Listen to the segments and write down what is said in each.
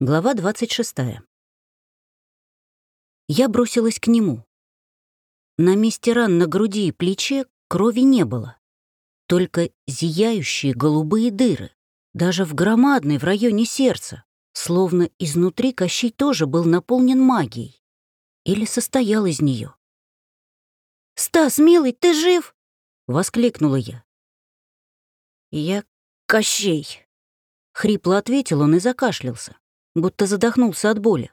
Глава 26. Я бросилась к нему. На месте ран на груди и плече крови не было. Только зияющие голубые дыры, даже в громадной в районе сердца, словно изнутри Кощей тоже был наполнен магией. Или состоял из нее. «Стас, милый, ты жив?» — воскликнула я. «Я Кощей», — хрипло ответил он и закашлялся будто задохнулся от боли.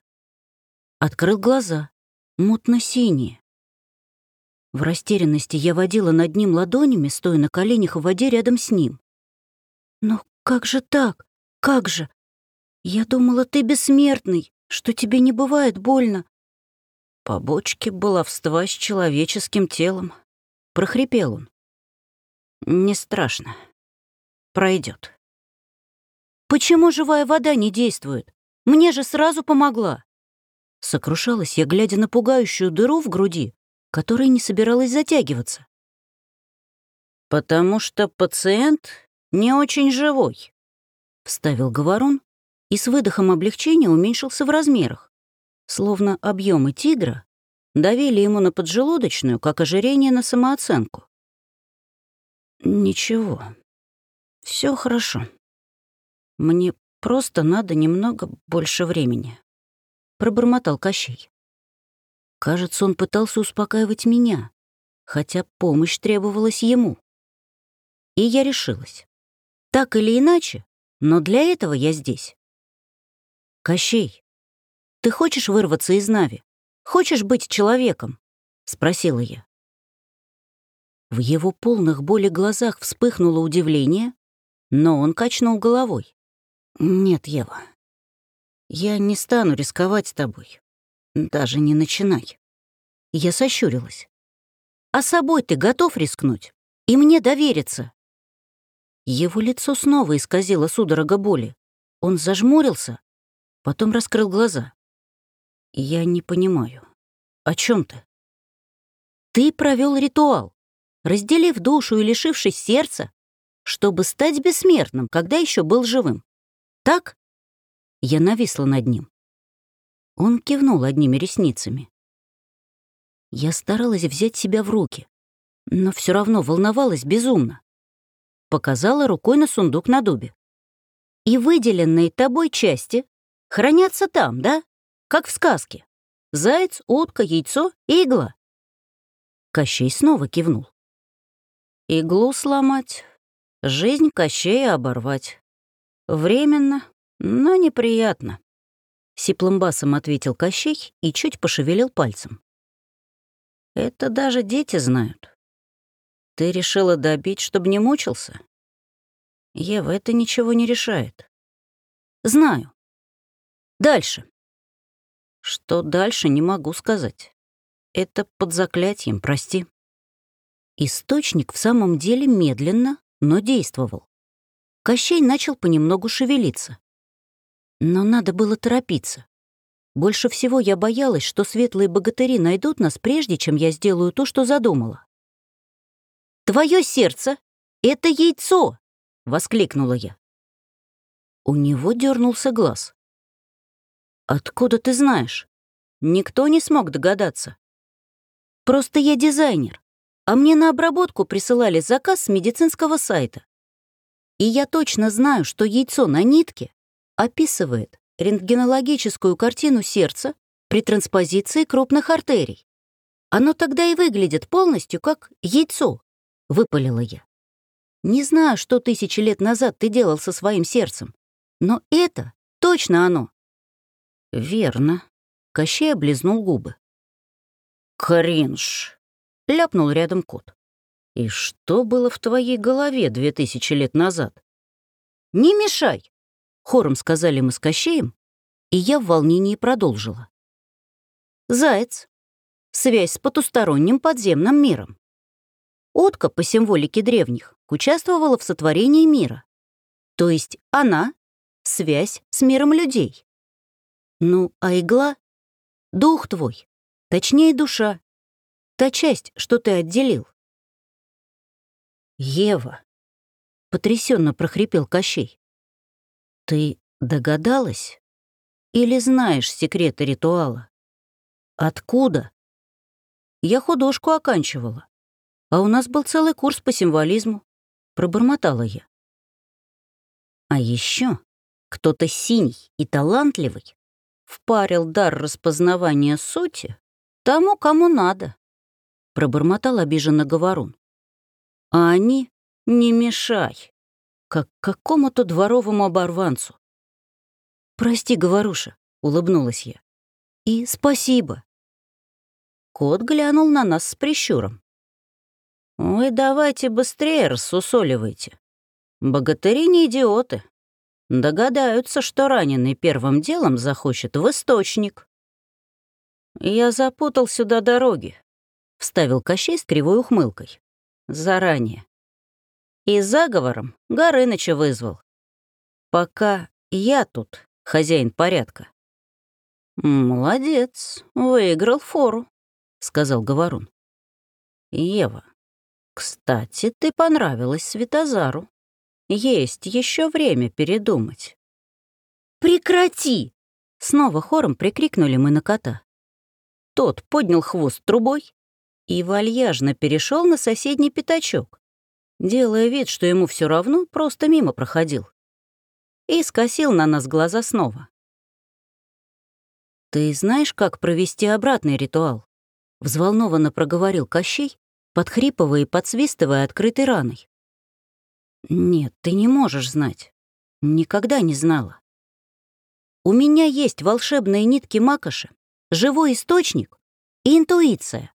Открыл глаза, мутно-синие. В растерянности я водила над ним ладонями, стоя на коленях в воде рядом с ним. «Но как же так? Как же? Я думала, ты бессмертный, что тебе не бывает больно». Побочки баловства с человеческим телом. Прохрипел он. «Не страшно. Пройдет. «Почему живая вода не действует? Мне же сразу помогла. Сокрушалась я, глядя на пугающую дыру в груди, которая не собиралась затягиваться. «Потому что пациент не очень живой», — вставил говорун и с выдохом облегчения уменьшился в размерах, словно объемы тигра давили ему на поджелудочную, как ожирение на самооценку. «Ничего, все хорошо. Мне Просто надо немного больше времени. Пробормотал Кощей. Кажется, он пытался успокаивать меня, хотя помощь требовалась ему. И я решилась. Так или иначе, но для этого я здесь. Кощей, ты хочешь вырваться из Нави? Хочешь быть человеком? Спросила я. В его полных боли глазах вспыхнуло удивление, но он качнул головой. «Нет, Ева, я не стану рисковать с тобой. Даже не начинай». Я сощурилась. «А собой ты готов рискнуть? И мне довериться?» Его лицо снова исказило судорога боли. Он зажмурился, потом раскрыл глаза. «Я не понимаю. О чем ты?» «Ты провел ритуал, разделив душу и лишившись сердца, чтобы стать бессмертным, когда еще был живым. Так?» Я нависла над ним. Он кивнул одними ресницами. Я старалась взять себя в руки, но все равно волновалась безумно. Показала рукой на сундук на дубе. «И выделенные тобой части хранятся там, да? Как в сказке. Заяц, утка, яйцо игла». Кощей снова кивнул. «Иглу сломать, жизнь Кощея оборвать. «Временно, но неприятно», — сиплым басом ответил Кощей и чуть пошевелил пальцем. «Это даже дети знают. Ты решила добить, чтобы не мучился?» «Ева, это ничего не решает». «Знаю. Дальше». «Что дальше, не могу сказать. Это под заклятием, прости». Источник в самом деле медленно, но действовал. Кощей начал понемногу шевелиться. Но надо было торопиться. Больше всего я боялась, что светлые богатыри найдут нас, прежде чем я сделаю то, что задумала. «Твое сердце — это яйцо!» — воскликнула я. У него дернулся глаз. «Откуда ты знаешь? Никто не смог догадаться. Просто я дизайнер, а мне на обработку присылали заказ с медицинского сайта. И я точно знаю, что яйцо на нитке описывает рентгенологическую картину сердца при транспозиции крупных артерий. Оно тогда и выглядит полностью как яйцо, — выпалила я. Не знаю, что тысячи лет назад ты делал со своим сердцем, но это точно оно. Верно. Кощей облизнул губы. Кринж, ляпнул рядом кот. И что было в твоей голове две тысячи лет назад? «Не мешай!» — хором сказали мы с Кощеем, и я в волнении продолжила. Заяц. Связь с потусторонним подземным миром. Утка по символике древних участвовала в сотворении мира. То есть она — связь с миром людей. Ну, а игла — дух твой, точнее душа, та часть, что ты отделил. «Ева!» — потрясенно прохрипел Кощей. «Ты догадалась?» Или знаешь секреты ритуала? Откуда? Я художку оканчивала. А у нас был целый курс по символизму. Пробормотала я. А еще кто-то синий и талантливый впарил дар распознавания сути тому, кому надо. Пробормотал обиженно Говорун. А они не мешай, как какому-то дворовому оборванцу. «Прости, Говоруша», — улыбнулась я. «И спасибо». Кот глянул на нас с прищуром. «Вы давайте быстрее рассусоливайте. Богатыри не идиоты. Догадаются, что раненый первым делом захочет в источник». «Я запутал сюда дороги», — вставил Кощей с кривой ухмылкой. «Заранее. И заговором Горыныча вызвал. Пока я тут хозяин порядка». «Молодец, выиграл фору», — сказал Говорун. «Ева, кстати, ты понравилась Светозару. Есть еще время передумать». «Прекрати!» — снова хором прикрикнули мы на кота. Тот поднял хвост трубой и вальяжно перешел на соседний пятачок, делая вид, что ему все равно просто мимо проходил и скосил на нас глаза снова. «Ты знаешь, как провести обратный ритуал?» — взволнованно проговорил Кощей, подхрипывая и подсвистывая открытой раной. «Нет, ты не можешь знать. Никогда не знала. У меня есть волшебные нитки Макоши, живой источник и интуиция», —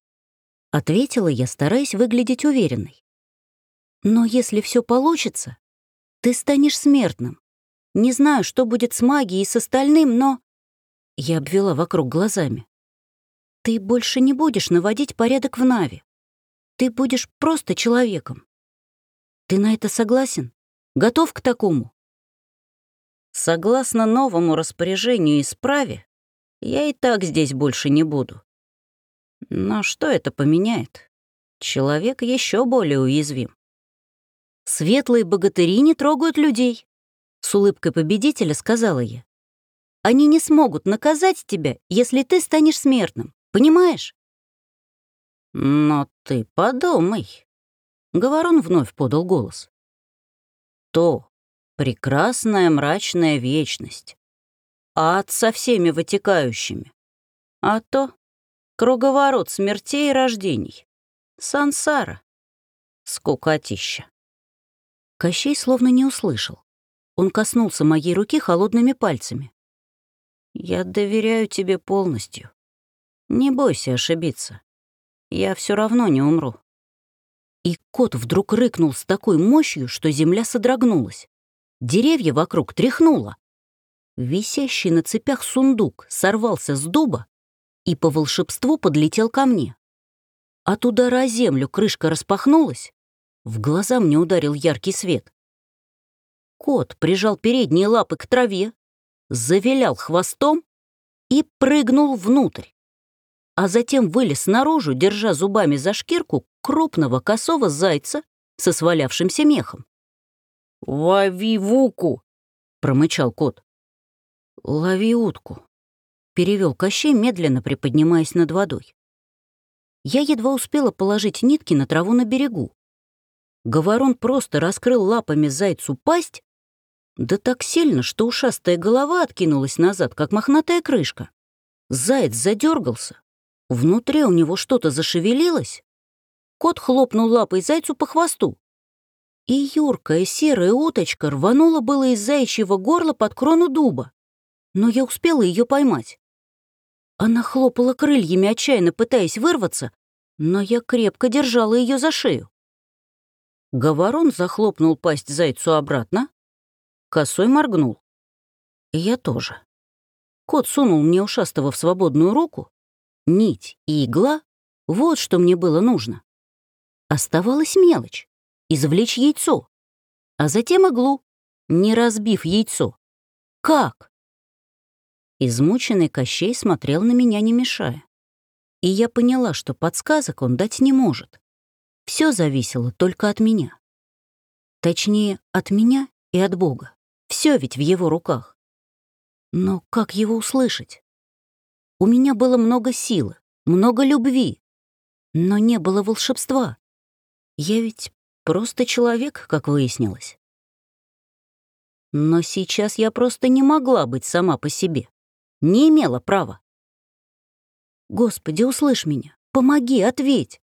ответила я, стараясь выглядеть уверенной. «Но если все получится, ты станешь смертным, не знаю, что будет с магией и с остальным, но...» Я обвела вокруг глазами. «Ты больше не будешь наводить порядок в Нави. Ты будешь просто человеком. Ты на это согласен? Готов к такому?» «Согласно новому распоряжению и справе, я и так здесь больше не буду. Но что это поменяет? Человек еще более уязвим. Светлые богатыри не трогают людей, с улыбкой победителя сказала я. Они не смогут наказать тебя, если ты станешь смертным, понимаешь? Но ты подумай. Говорон вновь подал голос. То прекрасная мрачная вечность, ад со всеми вытекающими, а то круговорот смертей и рождений, сансара, скукотища. Кощей словно не услышал. Он коснулся моей руки холодными пальцами. «Я доверяю тебе полностью. Не бойся ошибиться. Я все равно не умру». И кот вдруг рыкнул с такой мощью, что земля содрогнулась. Деревья вокруг тряхнуло. Висящий на цепях сундук сорвался с дуба и по волшебству подлетел ко мне. От удара о землю крышка распахнулась, в глаза мне ударил яркий свет. Кот прижал передние лапы к траве, завилял хвостом и прыгнул внутрь. А затем вылез наружу, держа зубами за шкирку крупного косого зайца со свалявшимся мехом. «Лови вуку!» — промычал кот. «Лови утку», — перевел Кощей, медленно приподнимаясь над водой. Я едва успела положить нитки на траву на берегу. Говорон просто раскрыл лапами зайцу пасть да так сильно, что ушастая голова откинулась назад, как мохнатая крышка. Заяц задергался. Внутри у него что-то зашевелилось. Кот хлопнул лапой зайцу по хвосту. И юркая серая уточка рванула было из заячьего горла под крону дуба. Но я успела ее поймать. Она хлопала крыльями, отчаянно пытаясь вырваться, но я крепко держала ее за шею. Говорон захлопнул пасть зайцу обратно, Косой моргнул. Я тоже. Кот сунул мне ушастого в свободную руку. Нить и игла — вот что мне было нужно. Оставалась мелочь — извлечь яйцо, а затем иглу, не разбив яйцо. Как? Измученный Кощей смотрел на меня, не мешая. И я поняла, что подсказок он дать не может. Все зависело только от меня. Точнее, от меня и от Бога. Все ведь в его руках. Но как его услышать? У меня было много силы, много любви, но не было волшебства. Я ведь просто человек, как выяснилось. Но сейчас я просто не могла быть сама по себе. Не имела права. Господи, услышь меня. Помоги, ответь.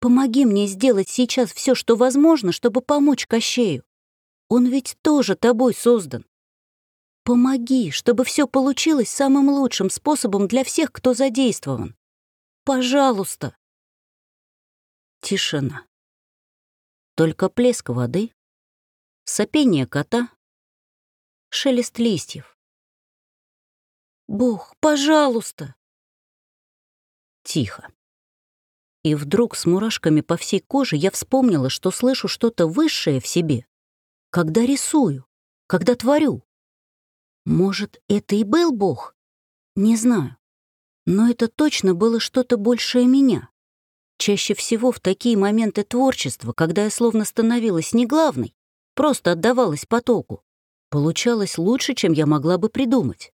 Помоги мне сделать сейчас все, что возможно, чтобы помочь Кощею. Он ведь тоже тобой создан. Помоги, чтобы все получилось самым лучшим способом для всех, кто задействован. Пожалуйста. Тишина. Только плеск воды, сопение кота, шелест листьев. «Бог, пожалуйста!» Тихо. И вдруг с мурашками по всей коже я вспомнила, что слышу что-то высшее в себе, когда рисую, когда творю. Может, это и был Бог? Не знаю. Но это точно было что-то большее меня. Чаще всего в такие моменты творчества, когда я словно становилась не главной, просто отдавалась потоку, получалось лучше, чем я могла бы придумать.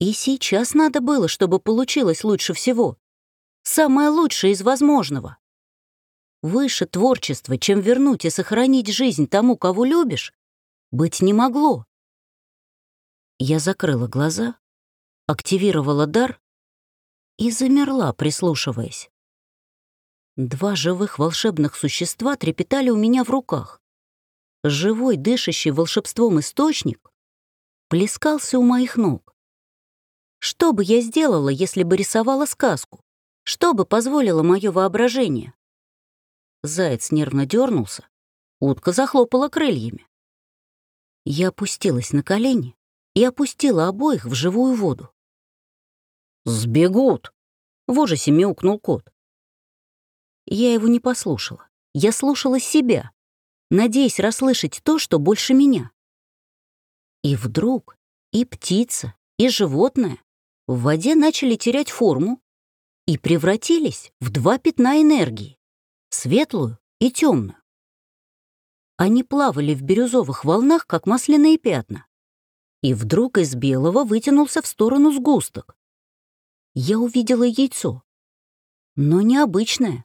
И сейчас надо было, чтобы получилось лучше всего. Самое лучшее из возможного. Выше творчества, чем вернуть и сохранить жизнь тому, кого любишь, быть не могло. Я закрыла глаза, активировала дар и замерла, прислушиваясь. Два живых волшебных существа трепетали у меня в руках. Живой, дышащий волшебством источник плескался у моих ног. Что бы я сделала, если бы рисовала сказку? Что бы позволило мое воображение? Заяц нервно дернулся, утка захлопала крыльями. Я опустилась на колени и опустила обоих в живую воду. «Сбегут!» — в ужасе мяукнул кот. Я его не послушала. Я слушала себя, надеясь расслышать то, что больше меня. И вдруг и птица, и животное в воде начали терять форму и превратились в два пятна энергии — светлую и темную. Они плавали в бирюзовых волнах, как масляные пятна. И вдруг из белого вытянулся в сторону сгусток. Я увидела яйцо. Но необычное,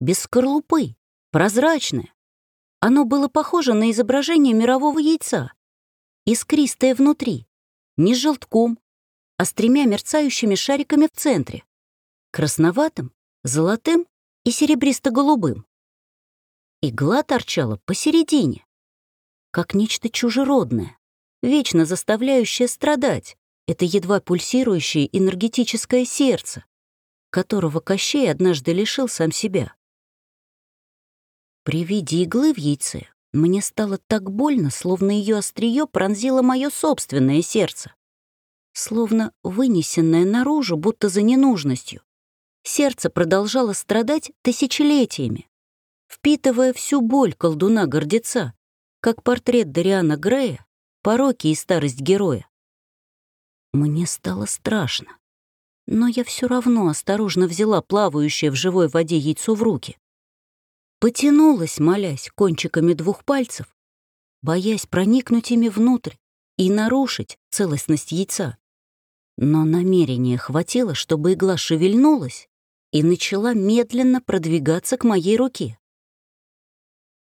без скорлупы, прозрачное. Оно было похоже на изображение мирового яйца, искристое внутри, не с желтком, а с тремя мерцающими шариками в центре, красноватым, золотым и серебристо-голубым. Игла торчала посередине, как нечто чужеродное, вечно заставляющее страдать, это едва пульсирующее энергетическое сердце, которого Кощей однажды лишил сам себя. При виде иглы в яйце мне стало так больно, словно ее острие пронзило мое собственное сердце словно вынесенное наружу, будто за ненужностью. Сердце продолжало страдать тысячелетиями, впитывая всю боль колдуна-гордеца, как портрет Дариана Грея, пороки и старость героя. Мне стало страшно, но я все равно осторожно взяла плавающее в живой воде яйцо в руки. Потянулась, молясь, кончиками двух пальцев, боясь проникнуть ими внутрь и нарушить целостность яйца. Но намерения хватило, чтобы игла шевельнулась и начала медленно продвигаться к моей руке.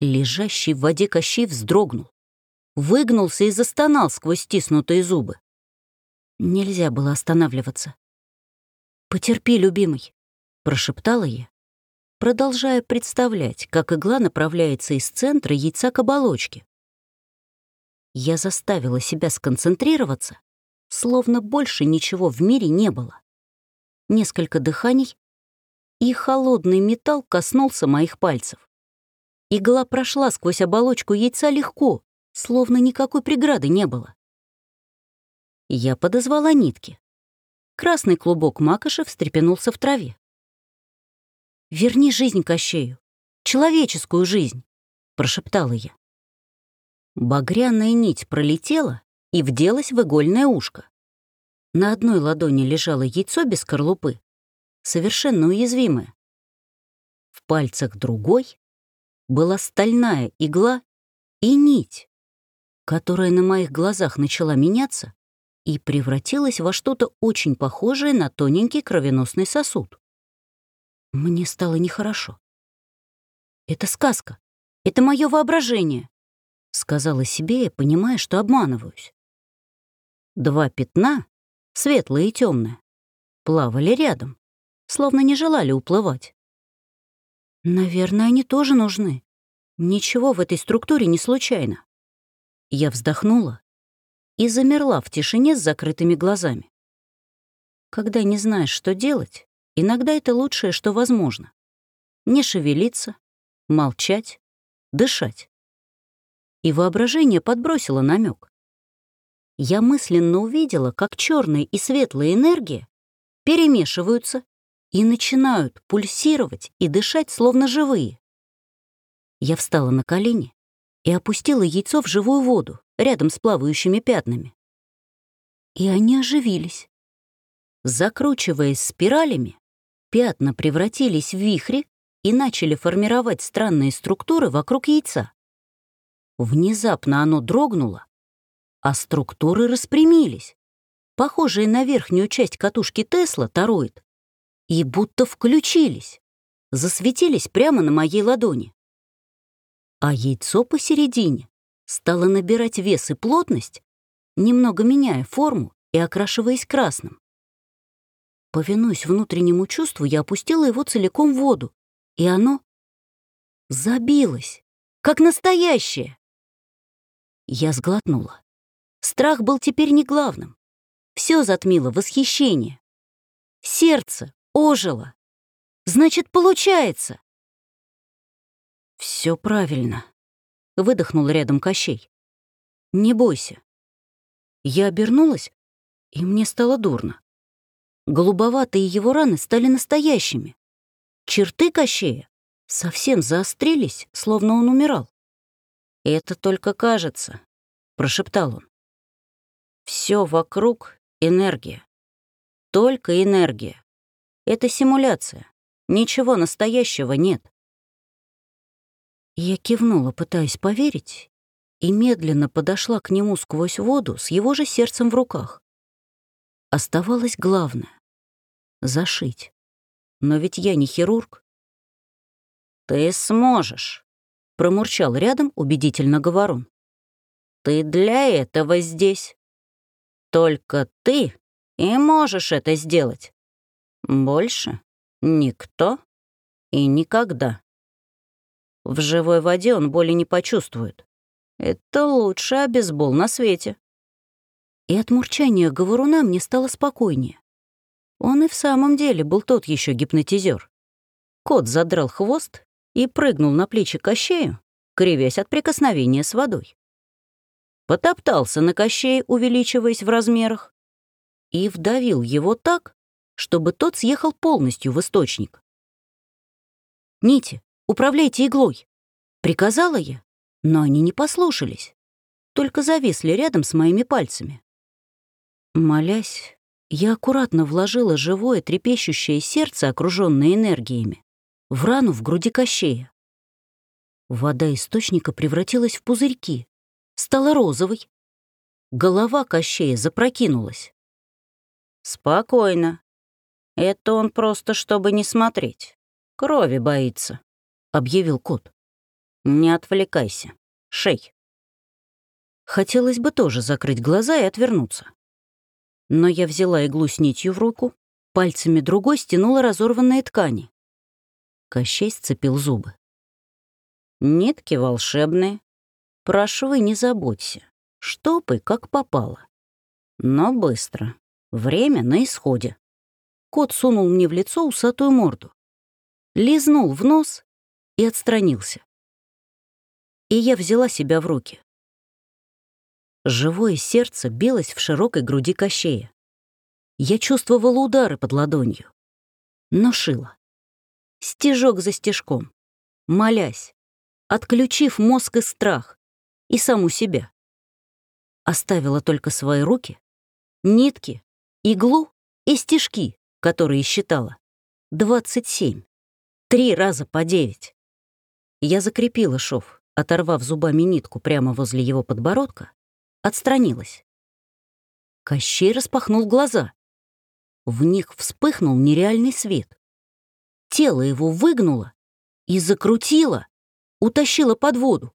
Лежащий в воде Кощей вздрогнул, выгнулся и застонал сквозь стиснутые зубы. Нельзя было останавливаться. «Потерпи, любимый», — прошептала я, продолжая представлять, как игла направляется из центра яйца к оболочке. Я заставила себя сконцентрироваться словно больше ничего в мире не было. Несколько дыханий, и холодный металл коснулся моих пальцев. Игла прошла сквозь оболочку яйца легко, словно никакой преграды не было. Я подозвала нитки. Красный клубок макоши встрепенулся в траве. «Верни жизнь Кощею, человеческую жизнь», — прошептала я. Багряная нить пролетела и вделась в игольное ушко. На одной ладони лежало яйцо без скорлупы, совершенно уязвимое. В пальцах другой была стальная игла и нить, которая на моих глазах начала меняться и превратилась во что-то очень похожее на тоненький кровеносный сосуд. Мне стало нехорошо. «Это сказка. Это мое воображение», — сказала себе, понимая, что обманываюсь. Два пятна, светлое и темное, плавали рядом, словно не желали уплывать. Наверное, они тоже нужны. Ничего в этой структуре не случайно. Я вздохнула и замерла в тишине с закрытыми глазами. Когда не знаешь, что делать, иногда это лучшее, что возможно. Не шевелиться, молчать, дышать. И воображение подбросило намек. Я мысленно увидела, как черная и светлая энергия перемешиваются и начинают пульсировать и дышать, словно живые. Я встала на колени и опустила яйцо в живую воду рядом с плавающими пятнами. И они оживились. Закручиваясь спиралями, пятна превратились в вихри и начали формировать странные структуры вокруг яйца. Внезапно оно дрогнуло, а структуры распрямились, похожие на верхнюю часть катушки Тесла, тороид, и будто включились, засветились прямо на моей ладони. А яйцо посередине стало набирать вес и плотность, немного меняя форму и окрашиваясь красным. Повинуясь внутреннему чувству, я опустила его целиком в воду, и оно забилось, как настоящее. Я сглотнула. Страх был теперь не главным. Все затмило восхищение. Сердце ожило. Значит, получается. Все правильно. Выдохнул рядом Кощей. Не бойся. Я обернулась, и мне стало дурно. Голубоватые его раны стали настоящими. Черты Кощея совсем заострились, словно он умирал. «Это только кажется», — прошептал он. Все вокруг — энергия. Только энергия. Это симуляция. Ничего настоящего нет. Я кивнула, пытаясь поверить, и медленно подошла к нему сквозь воду с его же сердцем в руках. Оставалось главное — зашить. Но ведь я не хирург. «Ты сможешь», — промурчал рядом убедительно говорун. «Ты для этого здесь. Только ты и можешь это сделать. Больше никто и никогда. В живой воде он боли не почувствует. Это лучший обезбол на свете. И от мурчания говоруна мне стало спокойнее. Он и в самом деле был тот еще гипнотизер. Кот задрал хвост и прыгнул на плечи Кощею, кривясь от прикосновения с водой потоптался на кощее, увеличиваясь в размерах, и вдавил его так, чтобы тот съехал полностью в источник. «Нити, управляйте иглой!» — приказала я, но они не послушались, только зависли рядом с моими пальцами. Молясь, я аккуратно вложила живое трепещущее сердце, окружённое энергиями, в рану в груди кощея. Вода источника превратилась в пузырьки, стала розовой. Голова Кощея запрокинулась. «Спокойно. Это он просто, чтобы не смотреть. Крови боится», — объявил кот. «Не отвлекайся. Шей». Хотелось бы тоже закрыть глаза и отвернуться. Но я взяла иглу с нитью в руку, пальцами другой стянула разорванные ткани. Кощей сцепил зубы. «Нитки волшебные, Прошу и не забудься. Штопай, как попало. Но быстро. Время на исходе. Кот сунул мне в лицо усатую морду. Лизнул в нос и отстранился. И я взяла себя в руки. Живое сердце билось в широкой груди кощея. Я чувствовала удары под ладонью. Но шила. Стежок за стежком. Молясь. Отключив мозг и страх и саму себя. Оставила только свои руки, нитки, иглу и стежки, которые считала. 27. Три раза по девять. Я закрепила шов, оторвав зубами нитку прямо возле его подбородка, отстранилась. Кощей распахнул глаза. В них вспыхнул нереальный свет. Тело его выгнуло и закрутило, утащило под воду.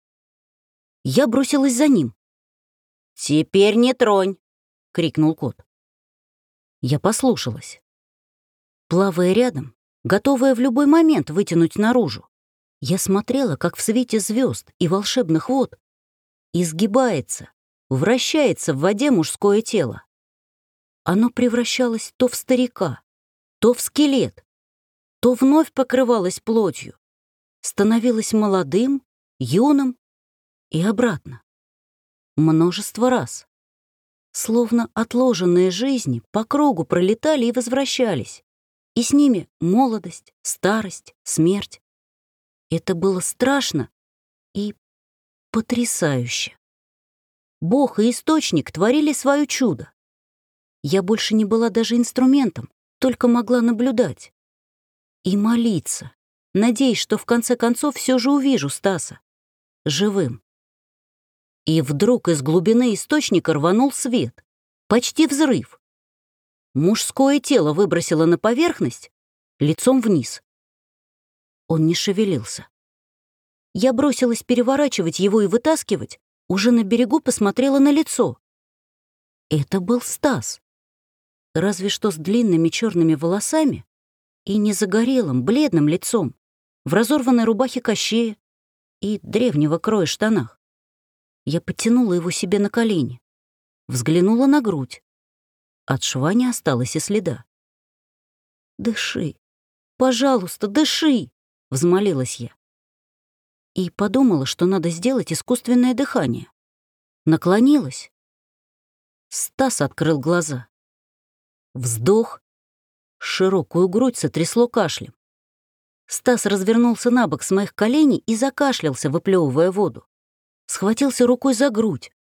Я бросилась за ним. «Теперь не тронь!» — крикнул кот. Я послушалась. Плавая рядом, готовая в любой момент вытянуть наружу, я смотрела, как в свете звезд и волшебных вод изгибается, вращается в воде мужское тело. Оно превращалось то в старика, то в скелет, то вновь покрывалось плотью, становилось молодым, юным и обратно. Множество раз. Словно отложенные жизни по кругу пролетали и возвращались, и с ними молодость, старость, смерть. Это было страшно и потрясающе. Бог и Источник творили свое чудо. Я больше не была даже инструментом, только могла наблюдать. И молиться, надеясь, что в конце концов все же увижу Стаса. Живым. И вдруг из глубины источника рванул свет. Почти взрыв. Мужское тело выбросило на поверхность, лицом вниз. Он не шевелился. Я бросилась переворачивать его и вытаскивать, уже на берегу посмотрела на лицо. Это был Стас. Разве что с длинными черными волосами и незагорелым, бледным лицом, в разорванной рубахе кощея и древнего кроя штанах. Я потянула его себе на колени, взглянула на грудь. От шва не осталось и следа. «Дыши, пожалуйста, дыши!» — взмолилась я и подумала, что надо сделать искусственное дыхание. Наклонилась. Стас открыл глаза. Вздох. Широкую грудь сотрясло кашлем. Стас развернулся на бок с моих коленей и закашлялся, выплевывая воду. Схватился рукой за грудь,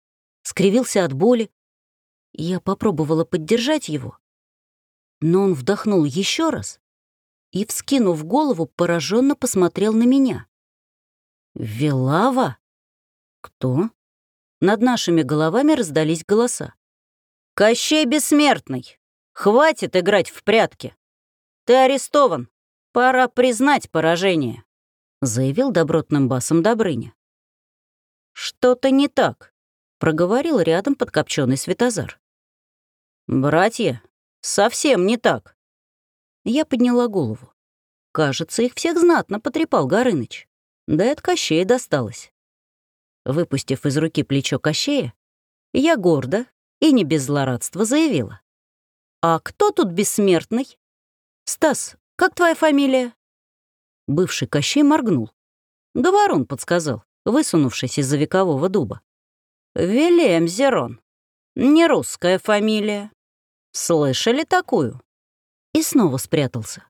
скривился от боли. Я попробовала поддержать его, но он вдохнул еще раз и, вскинув голову, пораженно посмотрел на меня. «Велава? Кто?» Над нашими головами раздались голоса. «Кощей Бессмертный! Хватит играть в прятки! Ты арестован! Пора признать поражение!» заявил добротным басом Добрыня. «Что-то не так», — проговорил рядом подкопченный Светозар. «Братья, совсем не так». Я подняла голову. Кажется, их всех знатно потрепал Горыныч. Да и от Кощея досталось. Выпустив из руки плечо Кощея, я гордо и не без злорадства заявила. «А кто тут бессмертный?» «Стас, как твоя фамилия?» Бывший Кощей моргнул. Говорун подсказал, высунувшись из-за векового дуба. «Вилем Зерон. Не русская фамилия. Слышали такую?» И снова спрятался.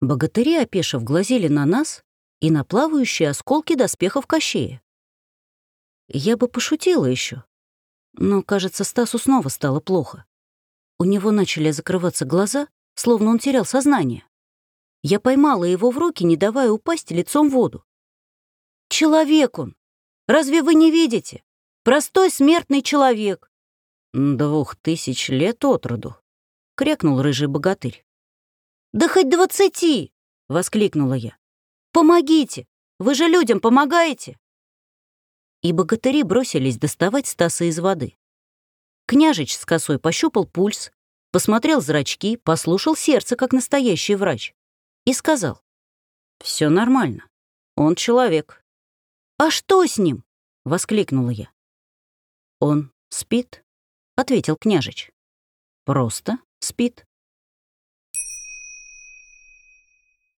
Богатыри, опешив, глазели на нас, и на плавающие осколки доспехов Кощея. Я бы пошутила еще, но, кажется, Стасу снова стало плохо. У него начали закрываться глаза, словно он терял сознание. Я поймала его в руки, не давая упасть лицом в воду. «Человек он! Разве вы не видите? Простой смертный человек!» «Двух тысяч лет от роду», — крякнул рыжий богатырь. «Да хоть двадцати!» — воскликнула я. Помогите! Вы же людям помогаете!» И богатыри бросились доставать Стаса из воды. Княжич с косой пощупал пульс, посмотрел зрачки, послушал сердце, как настоящий врач, и сказал. «Все нормально. Он человек». «А что с ним?» — воскликнула я. «Он спит», — ответил княжич. «Просто спит».